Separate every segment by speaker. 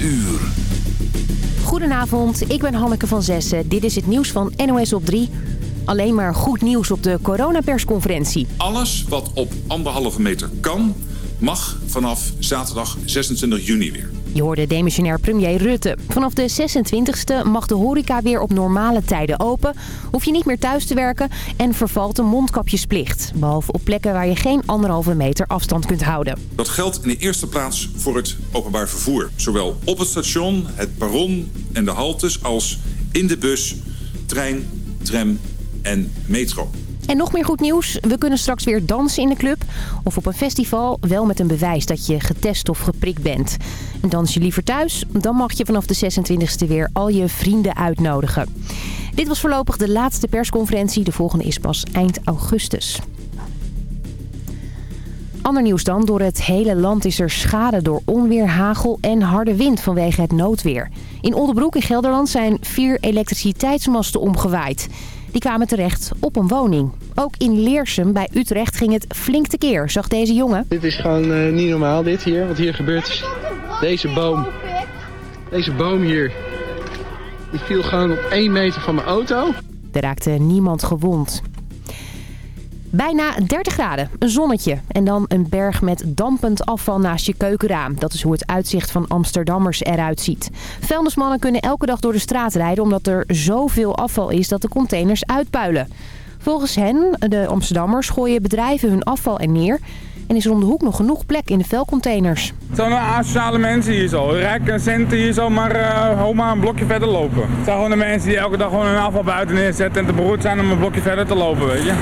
Speaker 1: uur.
Speaker 2: Goedenavond, ik ben Hanneke van Zessen. Dit is het nieuws van NOS op 3. Alleen maar goed nieuws op de coronapersconferentie.
Speaker 3: Alles wat op anderhalve meter kan, mag vanaf zaterdag 26 juni weer.
Speaker 2: Je hoorde demissionair premier Rutte. Vanaf de 26e mag de horeca weer op normale tijden open. Hoef je niet meer thuis te werken en vervalt de mondkapjesplicht. Behalve op plekken waar je geen anderhalve meter afstand kunt houden.
Speaker 3: Dat geldt in de eerste plaats voor het openbaar vervoer. Zowel op het station, het perron en de haltes als in de bus, trein, tram en metro.
Speaker 2: En nog meer goed nieuws. We kunnen straks weer dansen in de club. Of op een festival, wel met een bewijs dat je getest of geprikt bent. En dans je liever thuis? Dan mag je vanaf de 26e weer al je vrienden uitnodigen. Dit was voorlopig de laatste persconferentie. De volgende is pas eind augustus. Ander nieuws dan. Door het hele land is er schade door onweer, hagel en harde wind vanwege het noodweer. In Oldenbroek in Gelderland zijn vier elektriciteitsmasten omgewaaid. Die kwamen terecht op een woning. Ook in Leersum bij Utrecht ging het flink tekeer, zag deze jongen.
Speaker 4: Dit is gewoon uh, niet normaal dit hier, wat hier gebeurt is. Deze boom, deze boom hier, die viel gewoon op 1 meter van mijn auto.
Speaker 2: Er raakte niemand gewond. Bijna 30 graden, een zonnetje en dan een berg met dampend afval naast je keukenraam. Dat is hoe het uitzicht van Amsterdammers eruit ziet. Vuilnismannen kunnen elke dag door de straat rijden omdat er zoveel afval is dat de containers uitpuilen. Volgens hen, de Amsterdammers, gooien bedrijven hun afval er neer... En is er om de hoek nog genoeg plek in de vuilcontainers.
Speaker 5: Het zijn asociale mensen hier zo. Rijke centen hier zo, maar uh, maar een blokje verder lopen. Het zijn gewoon de mensen die elke dag gewoon hun afval buiten neerzetten... en te beroerd zijn om een blokje verder te lopen, weet je.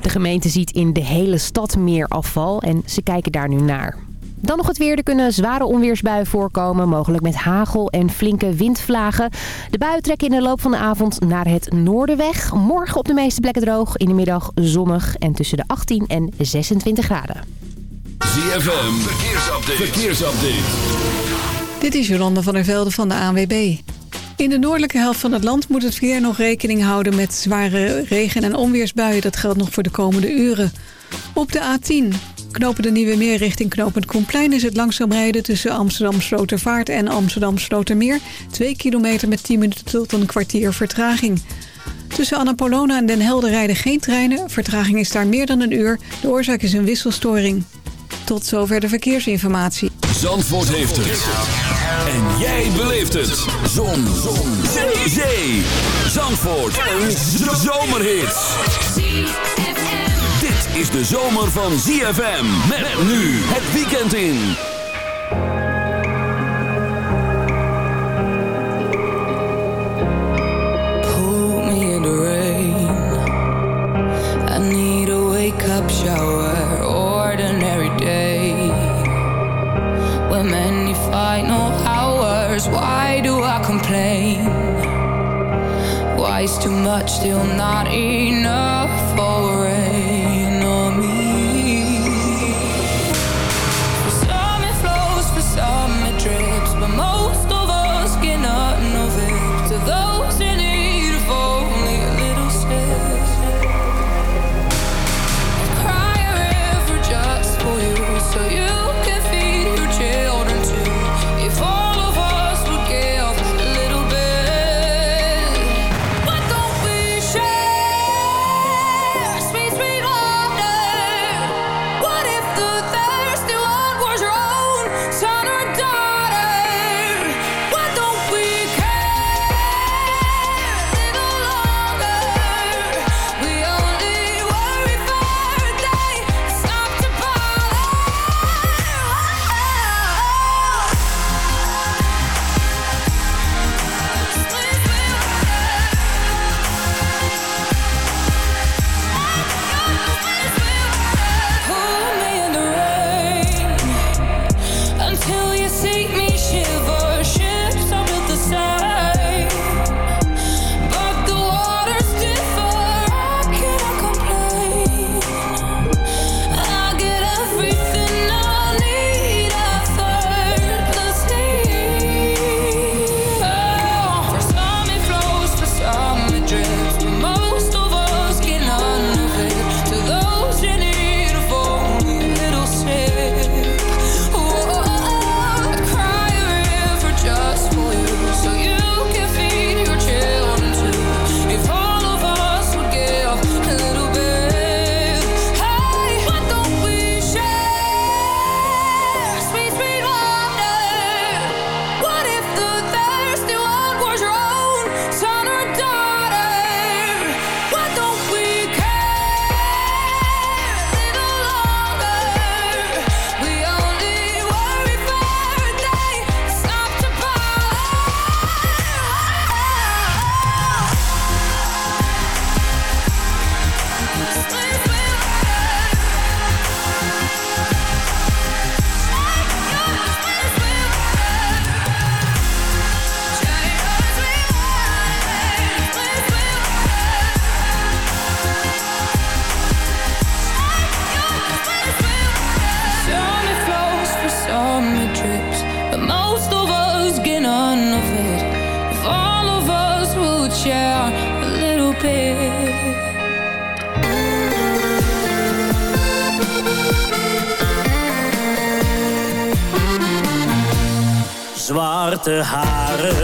Speaker 2: De gemeente ziet in de hele stad meer afval en ze kijken daar nu naar. Dan nog het weer. Er kunnen zware onweersbuien voorkomen. Mogelijk met hagel en flinke windvlagen. De buien trekken in de loop van de avond naar het noorden weg. Morgen op de meeste plekken droog. In de middag zonnig en tussen de 18 en 26 graden.
Speaker 1: ZFM. Verkeersupdate. Verkeersupdate.
Speaker 6: Dit is Jolanda van der Velde van de ANWB. In de noordelijke helft van het land moet het verkeer nog rekening houden met zware regen- en onweersbuien. Dat geldt nog voor de komende uren. Op de A10 knopen de Nieuwe Meer richting knopend Koenplein is het langzaam rijden tussen Amsterdam Slotervaart en Amsterdam Slotermeer. 2 kilometer met 10 minuten tot een kwartier vertraging. Tussen Annapolona en Den Helder rijden geen treinen. Vertraging is daar meer dan een uur. De oorzaak is een wisselstoring. Tot zover de verkeersinformatie.
Speaker 1: Zandvoort heeft het. En jij beleeft het. Zon. Zon. Zee. Zandvoort. Een zomerhit. Is de zomer van ZFM. Met nu het weekend in.
Speaker 7: Pull me in the rain. I need a wake-up shower. Ordinary day. When many final hours. Why do I complain? Why is too much still not enough for
Speaker 8: lost haren.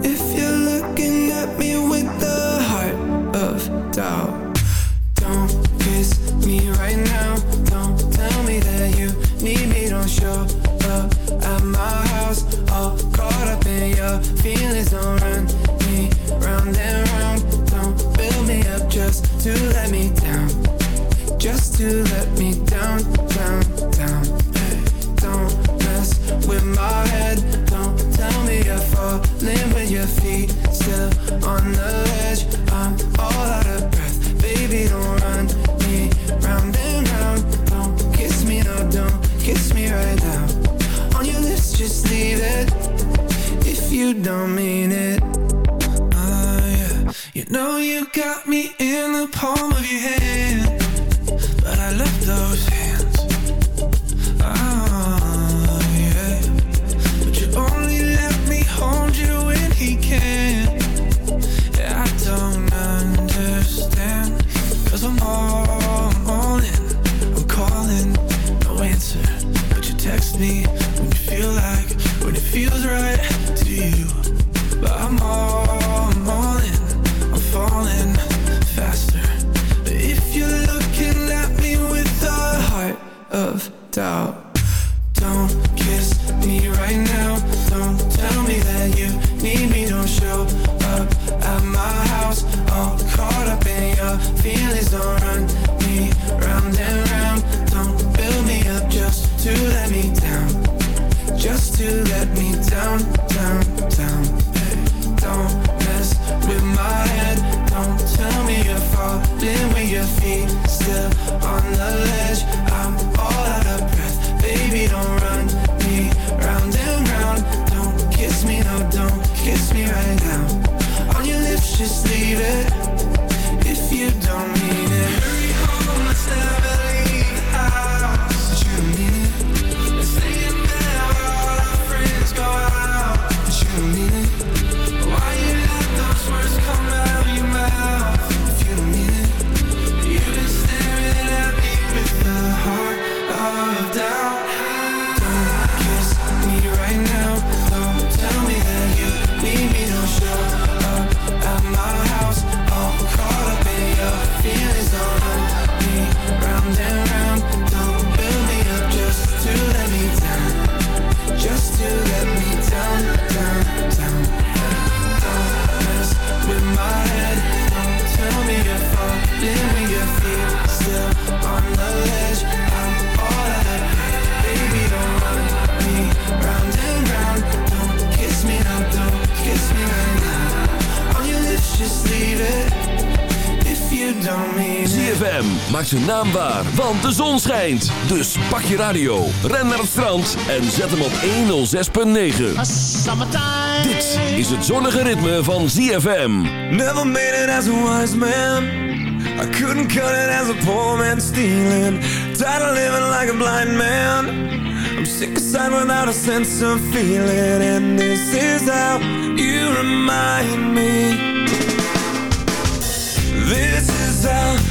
Speaker 9: to the
Speaker 1: Maak zijn naam waar, want de zon schijnt. Dus pak je radio, ren naar het strand en zet hem op 106.9. Dit is het zonnige ritme van ZFM.
Speaker 9: Never made it as a wise man. I couldn't cut it as a poor man stealing. Tired of living like a blind man. I'm sick aside without a sense of feeling. And this is how you remind me. This is how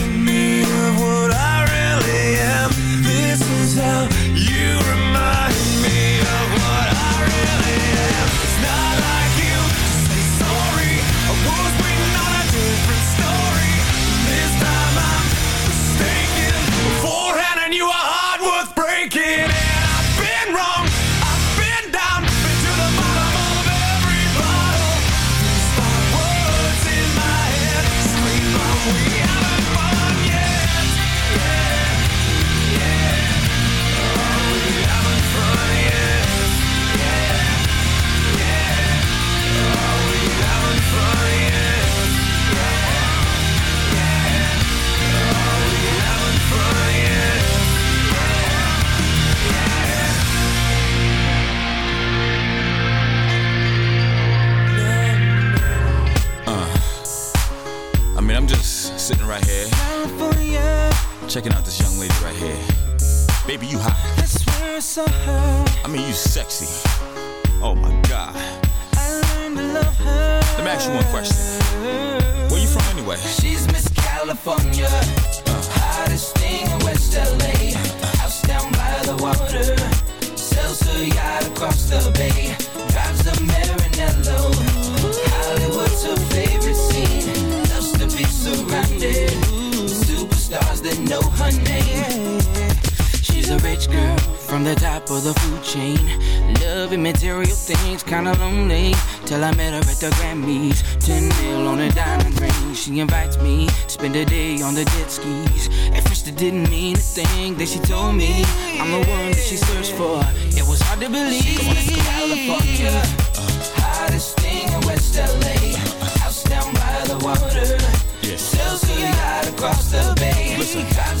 Speaker 10: Baby, you hot.
Speaker 11: I swear I saw her.
Speaker 10: I mean, you sexy. Oh my God.
Speaker 11: I learned to love her.
Speaker 10: Let me ask you one question. Where you from anyway?
Speaker 11: She's Miss California, hottest thing in West LA. House down by the water, sells her yacht across the bay. Drives a Maranello. From the top of the food chain. Loving material things, kinda lonely. Till I met her at the Grammys. 10 mil on a diamond ring. She invites me, spend a day on the jet skis. At first it didn't mean a thing that she told me. I'm the one that she searched for. It was hard to believe. California, uh, hottest thing in West LA. House down by the water. Sells her yacht across the bay. Drives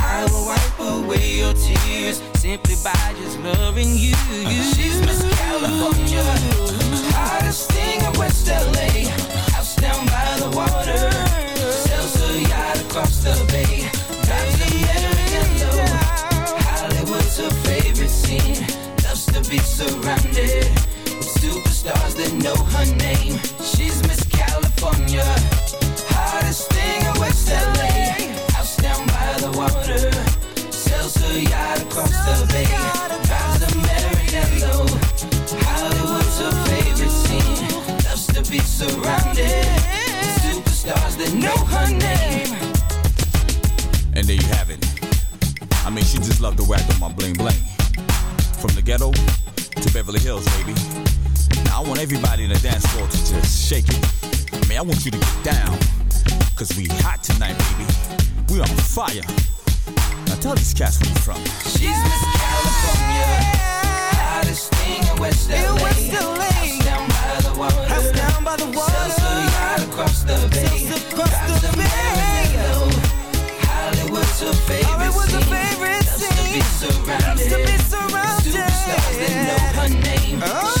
Speaker 11: I will wipe away your tears simply by just loving you. She's Miss California, hottest thing in West LA. House down by the water, sells her yacht across the bay. Drives a Maranello. Hollywood's her favorite scene. Loves to be surrounded with superstars that know her name. She's Miss California, hottest thing in West LA. Water, yacht across the bay. Drives a Maranello. Hollywood's her favorite scene. Loves to be surrounded superstars that know her name.
Speaker 10: And there you have it. I mean, she just loved to way on my bling bling. From the ghetto to Beverly Hills, baby. Now I want everybody in the dance floor to just shake it. I mean, I want you to get down. Cause we hot tonight, baby. We We on fire. Now tell these cats where you from.
Speaker 11: She's Miss California, hottest thing in West LA. House down by the water, house down by the water. Sells her yacht across the bay, drives the Maranello. Hollywood's her favorite scene. Loves to be surrounded, superstars that know her name. She's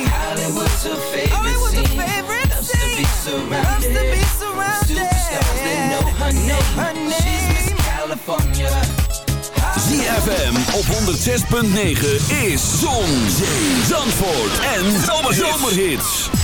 Speaker 11: Hollywood's her favorite scene. Loves to be surrounded, superstars that know her name. She's Miss California.
Speaker 1: ZFM op 106.9 is Zon, Zee, Zandvoort en Zomerhits.
Speaker 12: I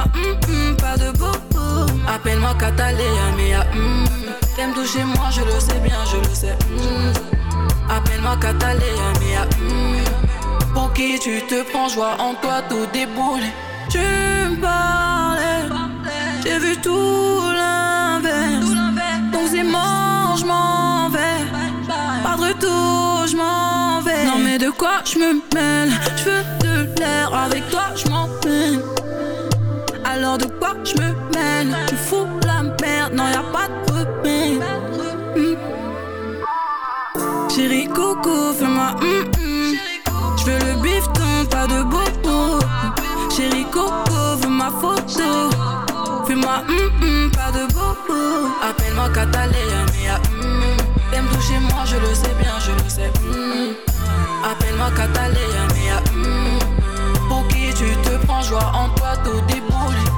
Speaker 12: moi, mm, mm, pas de boubou. Appelle-moi Cataléa, mais à mm. T'aimes toucher moi, je le sais bien, je le sais. Mm. Appelle-moi Cataléa, mais à mm. Pour qui tu te prends, joie en toi tout déboule. Tu me parlais, j'ai vu tout l'inverse. Donc c'est mort, je m'en vais. Pas de retour, je m'en vais. Non mais de quoi je me mêle, je veux de l'air avec toi, je m'en mêle de quoi je me mène? Tu fous la merde, non, y'a pas de repère. Hmm. Chérie, coco, fais-moi mm -mm. Je veux le bifton, pas de bobo. Chérie, coco, veux ma photo. Fais-moi hmm, hmm, pas de bobo. Appelle-moi Catalina, mea hum. T'aimes toucher moi, je le sais bien, je le sais. Appelle-moi Catalina, mea hum. Pour qui tu te prends, joie en toi, tout déboule.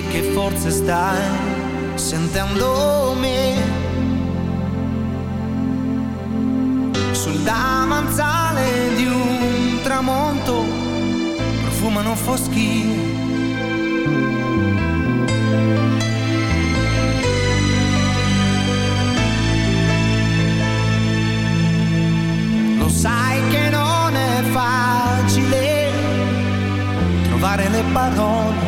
Speaker 13: te che forse stai sentendo me. Sul davanzale di un tramonto profumano foschi. Lo sai che non è facile trovare le parole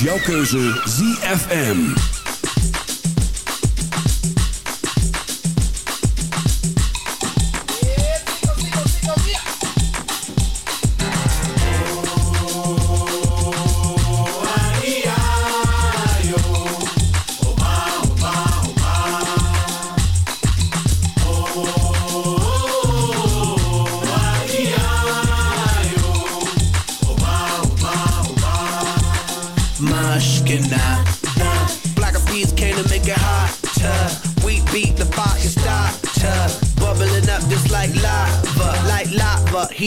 Speaker 1: Jouw keuze ZFM.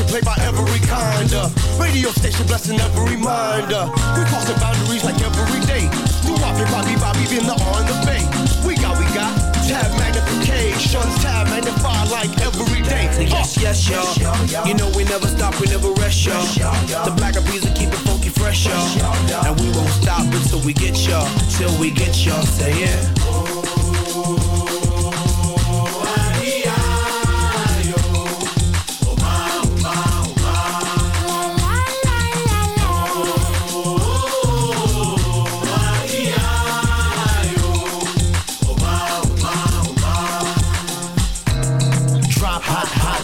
Speaker 14: Rotation played by every kind. Uh, radio station blessing every mind. Uh, we crossing boundaries like every day. New Bobby, Bobby, Bobby, been the on the bay. We got, we got tab magnification, tab magnify like every day.
Speaker 13: So yes, yes, y'all. You know we never stop, we never rest, y'all. The black of will keep it funky fresh, y'all. And we won't stop until we get y'all. Till we get y'all. Say yeah.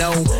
Speaker 1: know.